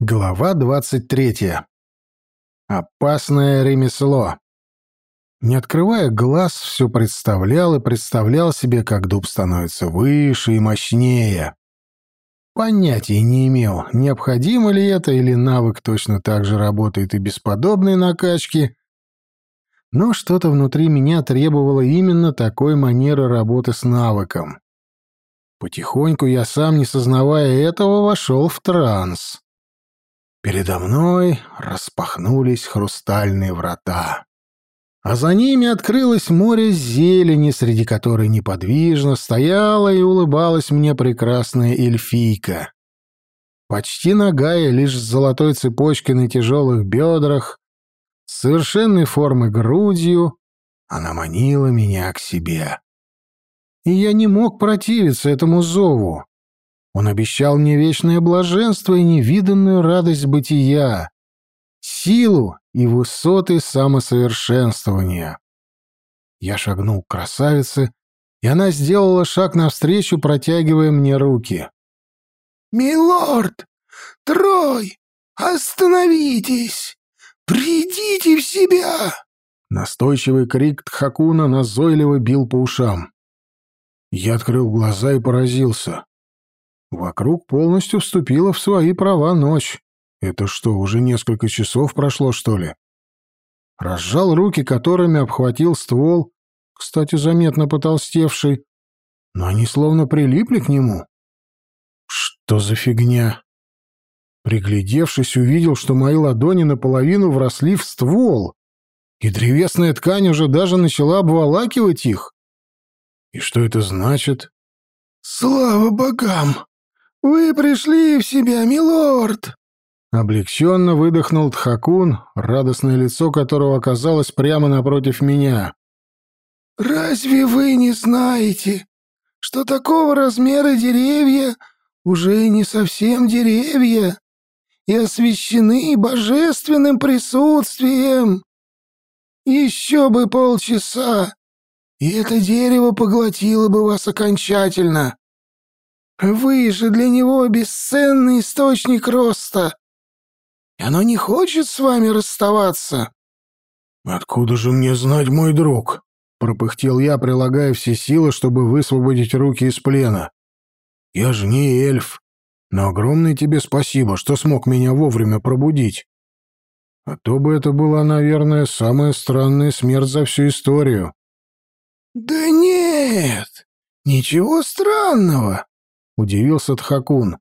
Глава 23. Опасное ремесло. Не открывая глаз, все представлял и представлял себе, как дуб становится выше и мощнее. Понятия не имел, необходимо ли это, или навык точно так же работает и без подобной накачки, но что-то внутри меня требовало именно такой манеры работы с навыком. Потихоньку я сам, не сознавая этого, вошел в транс. Передо мной распахнулись хрустальные врата. А за ними открылось море зелени, среди которой неподвижно стояла и улыбалась мне прекрасная эльфийка. Почти нагая, лишь с золотой цепочкой на тяжелых бедрах, с совершенной формы грудью, она манила меня к себе. И я не мог противиться этому зову. Он обещал мне вечное блаженство и невиданную радость бытия, силу и высоты самосовершенствования. Я шагнул к красавице, и она сделала шаг навстречу, протягивая мне руки. «Милорд! Трой! Остановитесь! Придите в себя!» Настойчивый крик Тхакуна назойливо бил по ушам. Я открыл глаза и поразился. Вокруг полностью вступила в свои права ночь. Это что, уже несколько часов прошло, что ли? Разжал руки, которыми обхватил ствол, кстати, заметно потолстевший, но они словно прилипли к нему. Что за фигня? Приглядевшись, увидел, что мои ладони наполовину вросли в ствол, и древесная ткань уже даже начала обволакивать их. И что это значит? «Слава богам!» «Вы пришли в себя, милорд!» Облегченно выдохнул Тхакун, радостное лицо которого оказалось прямо напротив меня. «Разве вы не знаете, что такого размера деревья уже не совсем деревья и освящены божественным присутствием? Еще бы полчаса, и это дерево поглотило бы вас окончательно. Вы же для него бесценный источник роста. И оно не хочет с вами расставаться. Откуда же мне знать, мой друг? пропыхтел я, прилагая все силы, чтобы высвободить руки из плена. Я же не эльф, но огромное тебе спасибо, что смог меня вовремя пробудить. А то бы это была, наверное, самая странная смерть за всю историю. Да нет, ничего странного удивился Тхакун.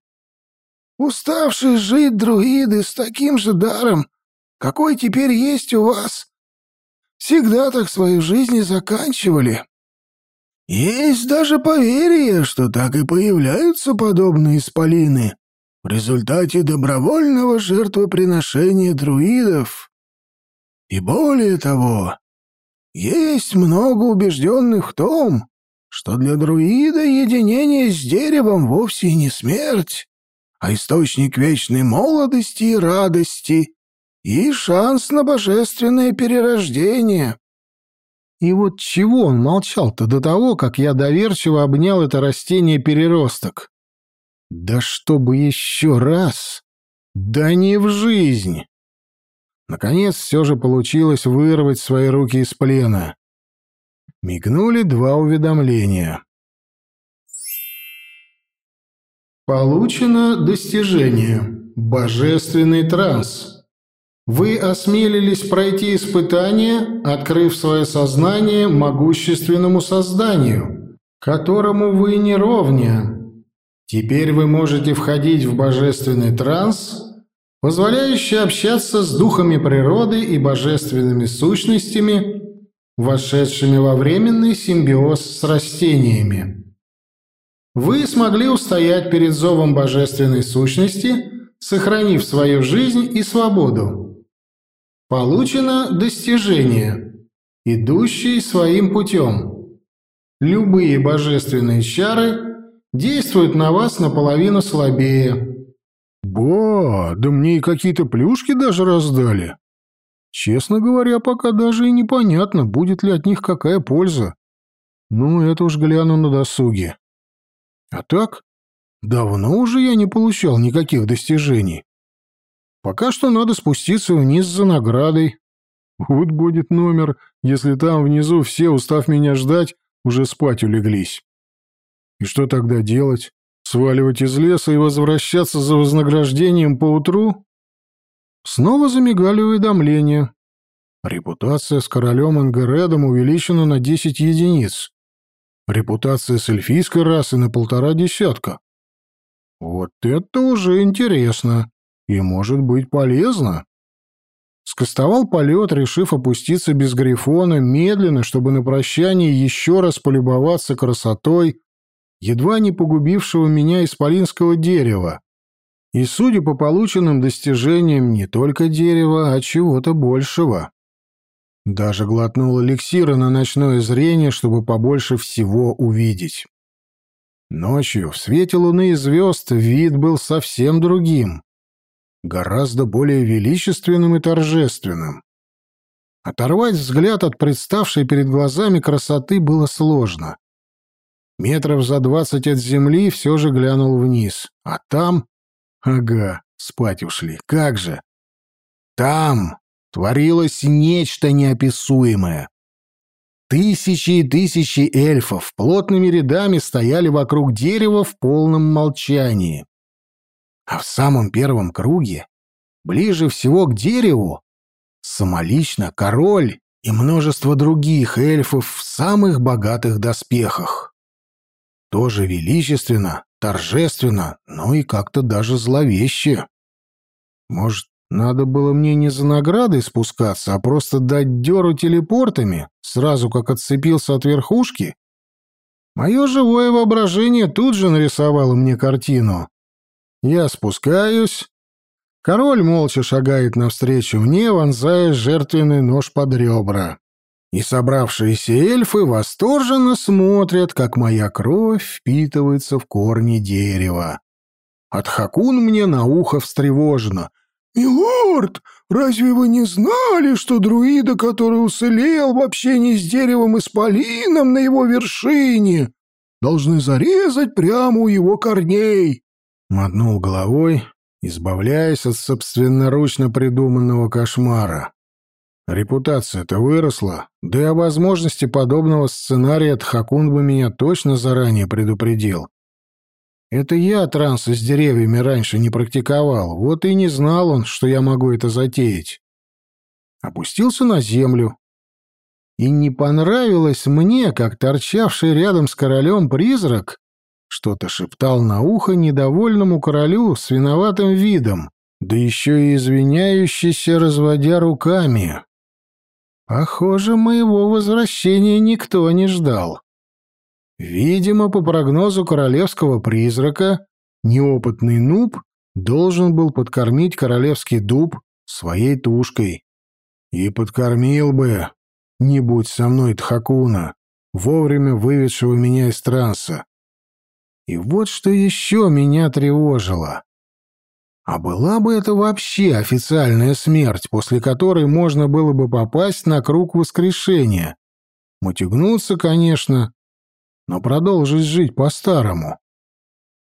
Уставшие жить друиды с таким же даром, какой теперь есть у вас, всегда так свою жизнь заканчивали. Есть даже поверье, что так и появляются подобные исполины в результате добровольного жертвоприношения друидов. И более того, есть много убежденных в том, что для друида единение с деревом вовсе не смерть, а источник вечной молодости и радости и шанс на божественное перерождение. И вот чего он молчал-то до того, как я доверчиво обнял это растение-переросток? Да чтобы еще раз! Да не в жизнь! Наконец все же получилось вырвать свои руки из плена. Мигнули два уведомления. Получено достижение. Божественный транс. Вы осмелились пройти испытание, открыв свое сознание могущественному созданию, которому вы не ровня. Теперь вы можете входить в божественный транс, позволяющий общаться с духами природы и божественными сущностями вошедшими во временный симбиоз с растениями. Вы смогли устоять перед зовом божественной сущности, сохранив свою жизнь и свободу. Получено достижение, идущее своим путем. Любые божественные чары действуют на вас наполовину слабее. «Ба, да мне и какие-то плюшки даже раздали!» Честно говоря, пока даже и непонятно, будет ли от них какая польза. Ну, это уж гляну на досуге. А так, давно уже я не получал никаких достижений. Пока что надо спуститься вниз за наградой. Вот будет номер, если там внизу все, устав меня ждать, уже спать улеглись. И что тогда делать? Сваливать из леса и возвращаться за вознаграждением поутру? Снова замигали уведомления. Репутация с королем Ангередом увеличена на 10 единиц. Репутация с эльфийской расы на полтора десятка. Вот это уже интересно и может быть полезно. Скостовал полет, решив опуститься без грифона, медленно, чтобы на прощание еще раз полюбоваться красотой едва не погубившего меня исполинского дерева. И, судя по полученным достижениям, не только дерева, а чего-то большего. Даже глотнул эликсира на ночное зрение, чтобы побольше всего увидеть. Ночью, в свете луны и звезд, вид был совсем другим. Гораздо более величественным и торжественным. Оторвать взгляд от представшей перед глазами красоты было сложно. Метров за двадцать от земли все же глянул вниз. А там... Ага, спать ушли. Как же? Там творилось нечто неописуемое. Тысячи и тысячи эльфов плотными рядами стояли вокруг дерева в полном молчании. А в самом первом круге, ближе всего к дереву, самолично король и множество других эльфов в самых богатых доспехах. Тоже величественно, торжественно, но и как-то даже зловеще. Может, надо было мне не за наградой спускаться, а просто дать дёру телепортами, сразу как отцепился от верхушки? Мое живое воображение тут же нарисовало мне картину. Я спускаюсь. Король молча шагает навстречу мне, вонзая жертвенный нож под ребра и собравшиеся эльфы восторженно смотрят, как моя кровь впитывается в корни дерева. От Хакун мне на ухо встревожено. «Милорд, разве вы не знали, что друида, который уцелел в общении с деревом исполином на его вершине, должны зарезать прямо у его корней?» Мотнул головой, избавляясь от собственноручно придуманного кошмара. Репутация-то выросла, да и о возможности подобного сценария Тхакун бы меня точно заранее предупредил. Это я трансы с деревьями раньше не практиковал, вот и не знал он, что я могу это затеять. Опустился на землю. И не понравилось мне, как торчавший рядом с королем призрак что-то шептал на ухо недовольному королю с виноватым видом, да еще и извиняющийся, разводя руками. Похоже, моего возвращения никто не ждал. Видимо, по прогнозу королевского призрака, неопытный нуб должен был подкормить королевский дуб своей тушкой. И подкормил бы, не будь со мной Тхакуна, вовремя выведшего меня из транса. И вот что еще меня тревожило. А была бы это вообще официальная смерть, после которой можно было бы попасть на круг воскрешения? Мутягнуться, конечно, но продолжить жить по-старому.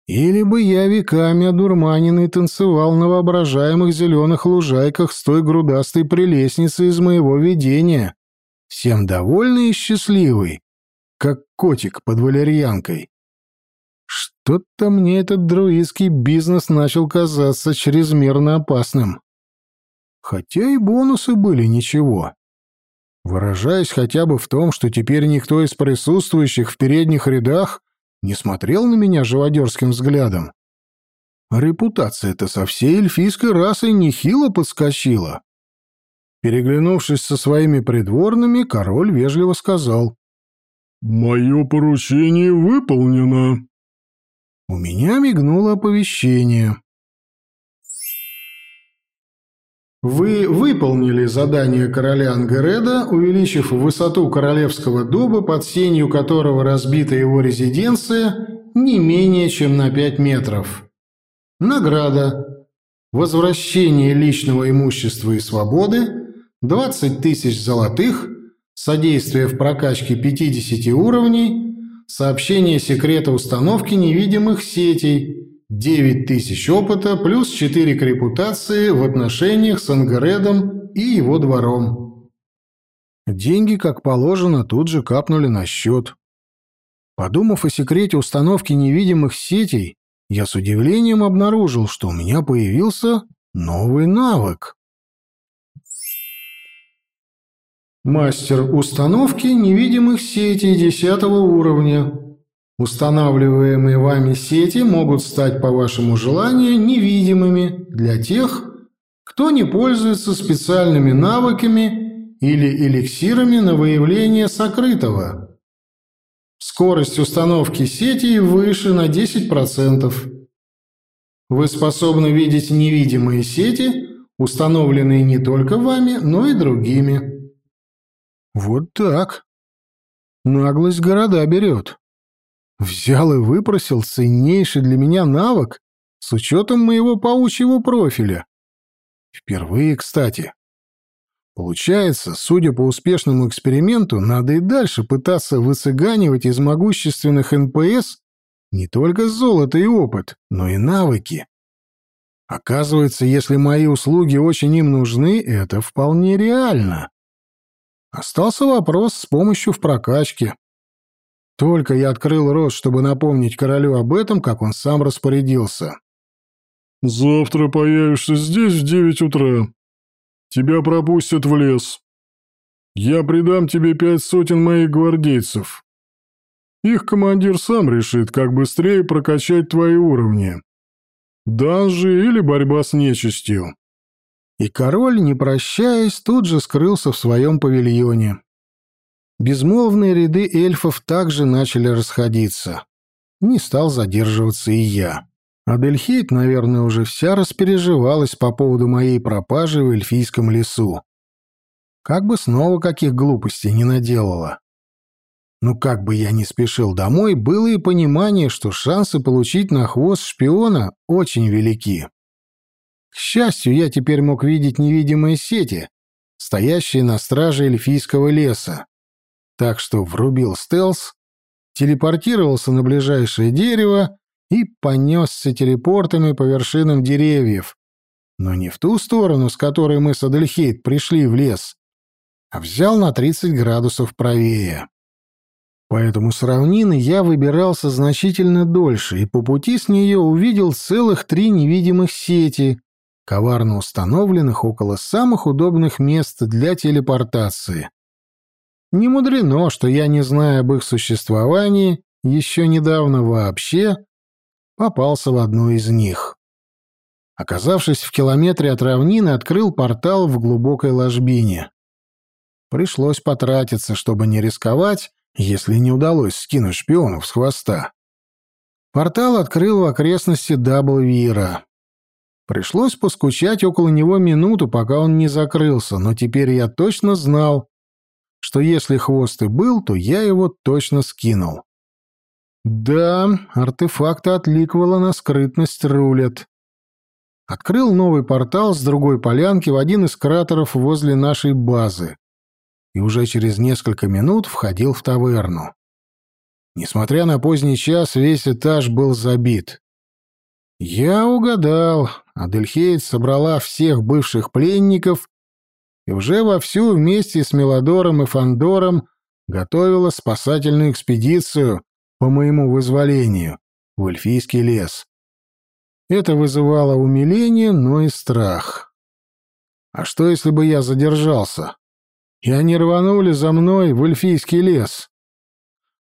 Или бы я веками одурманенный танцевал на воображаемых зеленых лужайках с той грудастой прелестницей из моего видения, всем довольный и счастливый, как котик под валерьянкой. Что-то мне этот друидский бизнес начал казаться чрезмерно опасным. Хотя и бонусы были ничего. Выражаясь хотя бы в том, что теперь никто из присутствующих в передних рядах не смотрел на меня живодерским взглядом. Репутация-то со всей эльфийской расой нехило подскочила. Переглянувшись со своими придворными, король вежливо сказал. «Мое поручение выполнено». У меня мигнуло оповещение. Вы выполнили задание короля Ангереда, увеличив высоту королевского дуба, под сенью которого разбита его резиденция, не менее чем на 5 метров. Награда. Возвращение личного имущества и свободы, 20 тысяч золотых, содействие в прокачке 50 уровней, Сообщение секрета установки невидимых сетей. 9 тысяч опыта плюс 4 к репутации в отношениях с Ангаредом и его двором. Деньги, как положено, тут же капнули на счет. Подумав о секрете установки невидимых сетей, я с удивлением обнаружил, что у меня появился новый навык. Мастер установки невидимых сетей 10 уровня. Устанавливаемые вами сети могут стать по вашему желанию невидимыми для тех, кто не пользуется специальными навыками или эликсирами на выявление сокрытого. Скорость установки сети выше на 10%. Вы способны видеть невидимые сети, установленные не только вами, но и другими. Вот так. Наглость города берет. Взял и выпросил ценнейший для меня навык с учетом моего паучьего профиля. Впервые, кстати. Получается, судя по успешному эксперименту, надо и дальше пытаться выцыганивать из могущественных НПС не только золото и опыт, но и навыки. Оказывается, если мои услуги очень им нужны, это вполне реально. Остался вопрос с помощью в прокачке. Только я открыл рот, чтобы напомнить королю об этом, как он сам распорядился. «Завтра появишься здесь в девять утра. Тебя пропустят в лес. Я придам тебе пять сотен моих гвардейцев. Их командир сам решит, как быстрее прокачать твои уровни. Данжи или борьба с нечистью. И король, не прощаясь, тут же скрылся в своем павильоне. Безмолвные ряды эльфов также начали расходиться. Не стал задерживаться и я. Адельхейт, наверное, уже вся распереживалась по поводу моей пропажи в эльфийском лесу. Как бы снова каких глупостей не наделала. Но как бы я ни спешил домой, было и понимание, что шансы получить на хвост шпиона очень велики. К счастью, я теперь мог видеть невидимые сети, стоящие на страже эльфийского леса. Так что врубил стелс, телепортировался на ближайшее дерево и понесся телепортами по вершинам деревьев. Но не в ту сторону, с которой мы с Адельхейт пришли в лес, а взял на 30 градусов правее. Поэтому с равнины я выбирался значительно дольше и по пути с нее увидел целых три невидимых сети, коварно установленных около самых удобных мест для телепортации. Не мудрено, что я, не зная об их существовании, еще недавно вообще попался в одну из них. Оказавшись в километре от равнины, открыл портал в глубокой ложбине. Пришлось потратиться, чтобы не рисковать, если не удалось скинуть шпионов с хвоста. Портал открыл в окрестности Даблвира. Пришлось поскучать около него минуту, пока он не закрылся, но теперь я точно знал, что если хвост и был, то я его точно скинул. Да, артефакты от Ликвела на скрытность рулят. Открыл новый портал с другой полянки в один из кратеров возле нашей базы. И уже через несколько минут входил в таверну. Несмотря на поздний час, весь этаж был забит. Я угадал. Адельхейд собрала всех бывших пленников и уже вовсю вместе с Мелодором и Фандором готовила спасательную экспедицию, по моему вызволению, в эльфийский лес. Это вызывало умиление, но и страх. А что, если бы я задержался? И они рванули за мной в эльфийский лес?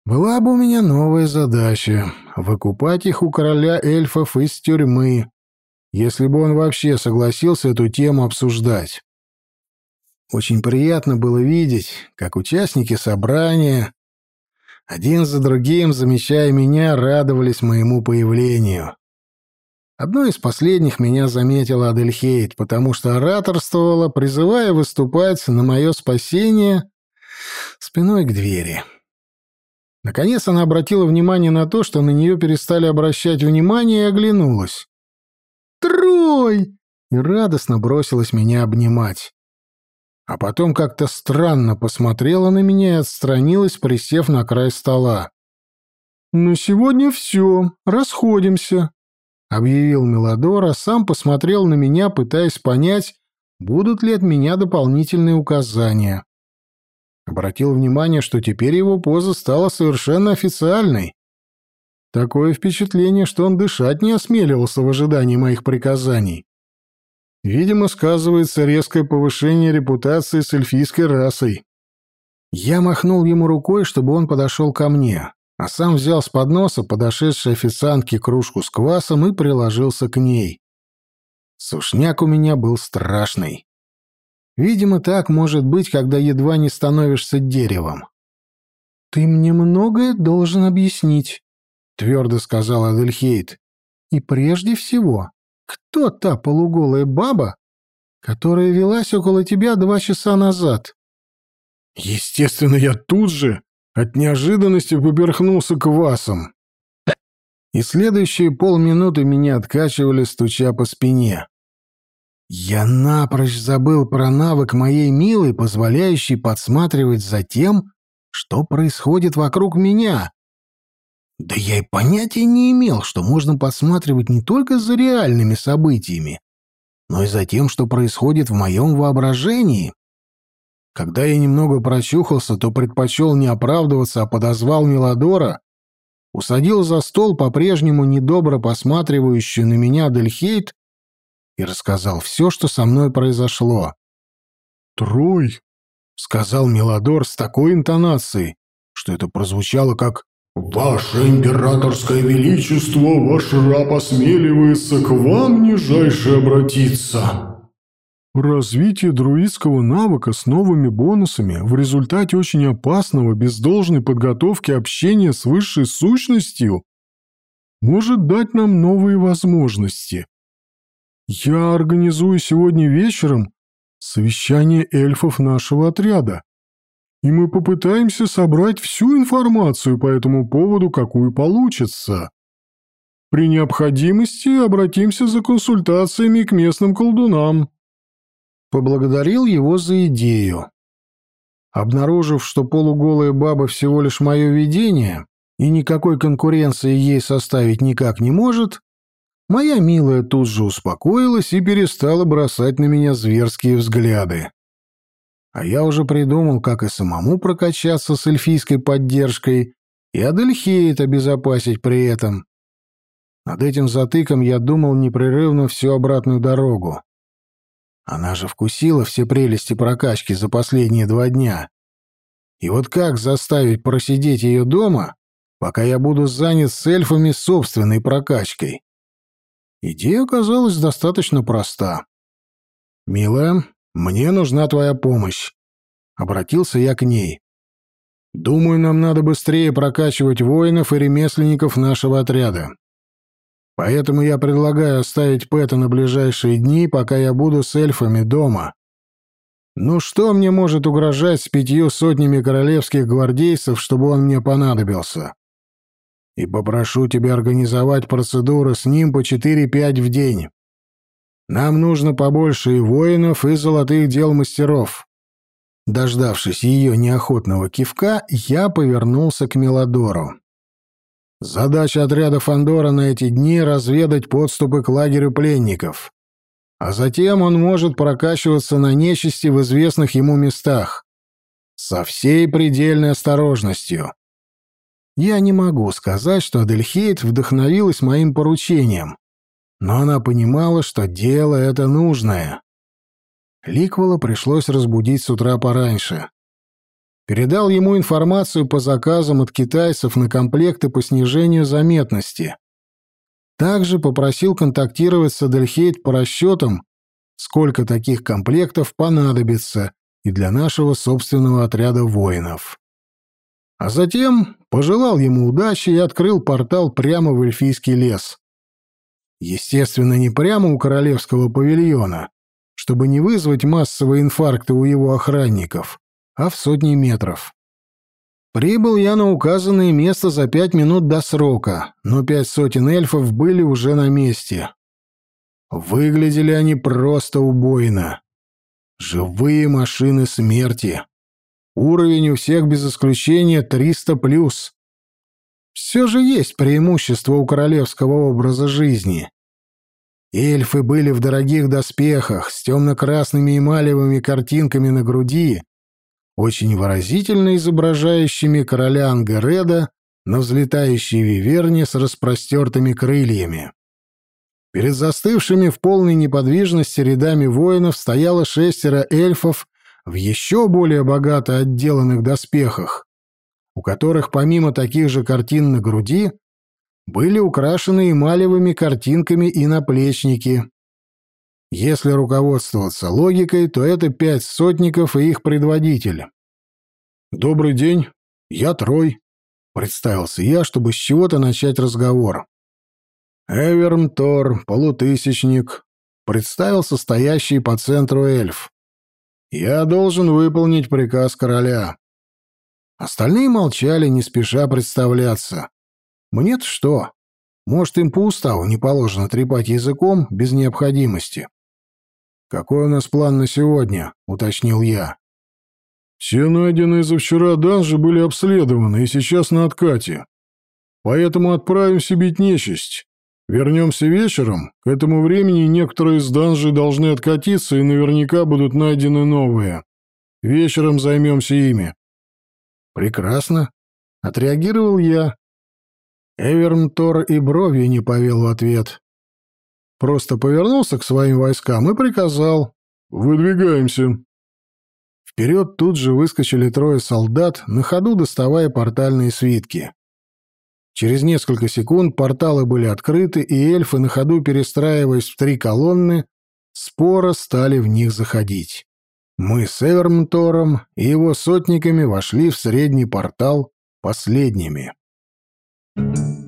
Была бы у меня новая задача — выкупать их у короля эльфов из тюрьмы, если бы он вообще согласился эту тему обсуждать. Очень приятно было видеть, как участники собрания один за другим, замечая меня, радовались моему появлению. Одной из последних меня заметила Адельхейт, потому что ораторствовала, призывая выступать на мое спасение спиной к двери. Наконец она обратила внимание на то, что на нее перестали обращать внимание, и оглянулась. «Трой!» и радостно бросилась меня обнимать а потом как-то странно посмотрела на меня и отстранилась, присев на край стола. «На сегодня все. Расходимся. — объявил Мелодор, а сам посмотрел на меня, пытаясь понять, будут ли от меня дополнительные указания. Обратил внимание, что теперь его поза стала совершенно официальной. Такое впечатление, что он дышать не осмеливался в ожидании моих приказаний. Видимо, сказывается резкое повышение репутации с эльфийской расой. Я махнул ему рукой, чтобы он подошел ко мне, а сам взял с подноса подошедшей официантки кружку с квасом и приложился к ней. Сушняк у меня был страшный. Видимо, так может быть, когда едва не становишься деревом. «Ты мне многое должен объяснить», — твердо сказал Адельхейт. «И прежде всего, кто та полуголая баба, которая велась около тебя два часа назад?» Естественно, я тут же от неожиданности поперхнулся квасом. И следующие полминуты меня откачивали, стуча по спине. Я напрочь забыл про навык моей милой, позволяющий подсматривать за тем, что происходит вокруг меня. Да я и понятия не имел, что можно подсматривать не только за реальными событиями, но и за тем, что происходит в моем воображении. Когда я немного прочухался, то предпочел не оправдываться, а подозвал Мелодора, усадил за стол по-прежнему недобро посматривающую на меня Дельхейт и рассказал все, что со мной произошло. «Трой», — сказал Мелодор с такой интонацией, что это прозвучало как «Ваше императорское величество, ваш раб осмеливается к вам нижайше обратиться». Развитие друидского навыка с новыми бонусами в результате очень опасного без должной подготовки общения с высшей сущностью может дать нам новые возможности. Я организую сегодня вечером совещание эльфов нашего отряда, и мы попытаемся собрать всю информацию по этому поводу, какую получится. При необходимости обратимся за консультациями к местным колдунам. Поблагодарил его за идею. Обнаружив, что полуголая баба всего лишь мое видение и никакой конкуренции ей составить никак не может, Моя милая тут же успокоилась и перестала бросать на меня зверские взгляды. А я уже придумал, как и самому прокачаться с эльфийской поддержкой и Адельхейт обезопасить при этом. Над этим затыком я думал непрерывно всю обратную дорогу. Она же вкусила все прелести прокачки за последние два дня. И вот как заставить просидеть ее дома, пока я буду занят с эльфами собственной прокачкой? Идея оказалась достаточно проста. «Милая, мне нужна твоя помощь», — обратился я к ней. «Думаю, нам надо быстрее прокачивать воинов и ремесленников нашего отряда. Поэтому я предлагаю оставить Пэта на ближайшие дни, пока я буду с эльфами дома. Ну что мне может угрожать с пятью сотнями королевских гвардейцев, чтобы он мне понадобился?» и попрошу тебя организовать процедуры с ним по 4-5 в день. Нам нужно побольше и воинов, и золотых дел мастеров». Дождавшись ее неохотного кивка, я повернулся к Мелодору. Задача отряда Фандора на эти дни — разведать подступы к лагерю пленников. А затем он может прокачиваться на нечисти в известных ему местах. Со всей предельной осторожностью. Я не могу сказать, что Адельхейт вдохновилась моим поручением, но она понимала, что дело это нужное. Ликвола пришлось разбудить с утра пораньше. Передал ему информацию по заказам от китайцев на комплекты по снижению заметности. Также попросил контактировать с Адельхейт по расчетам, сколько таких комплектов понадобится и для нашего собственного отряда воинов. А затем пожелал ему удачи и открыл портал прямо в эльфийский лес. Естественно, не прямо у королевского павильона, чтобы не вызвать массовые инфаркты у его охранников, а в сотни метров. Прибыл я на указанное место за пять минут до срока, но пять сотен эльфов были уже на месте. Выглядели они просто убойно. Живые машины смерти. Уровень у всех без исключения 300+. Все же есть преимущество у королевского образа жизни. Эльфы были в дорогих доспехах, с темно-красными эмалевыми картинками на груди, очень выразительно изображающими короля Ангереда на взлетающей виверне с распростертыми крыльями. Перед застывшими в полной неподвижности рядами воинов стояло шестеро эльфов в еще более богато отделанных доспехах, у которых помимо таких же картин на груди были украшены эмалевыми картинками и наплечники. Если руководствоваться логикой, то это пять сотников и их предводитель. «Добрый день, я Трой», — представился я, чтобы с чего-то начать разговор. «Эверм Тор, полутысячник», — представился стоящий по центру эльф. «Я должен выполнить приказ короля». Остальные молчали, не спеша представляться. Мне-то что? Может, им по уставу не положено трепать языком без необходимости. «Какой у нас план на сегодня?» — уточнил я. «Все найденные за вчера данжи были обследованы и сейчас на откате. Поэтому отправимся бить нечисть. Вернемся вечером. К этому времени некоторые из данжей должны откатиться и наверняка будут найдены новые. Вечером займемся ими». «Прекрасно», — отреагировал я, Эверн Тор и бровью не повел в ответ. Просто повернулся к своим войскам и приказал «Выдвигаемся». Вперед тут же выскочили трое солдат, на ходу доставая портальные свитки. Через несколько секунд порталы были открыты, и эльфы, на ходу перестраиваясь в три колонны, споро стали в них заходить. Мы с Эвермтором и его сотниками вошли в средний портал последними. Thank you.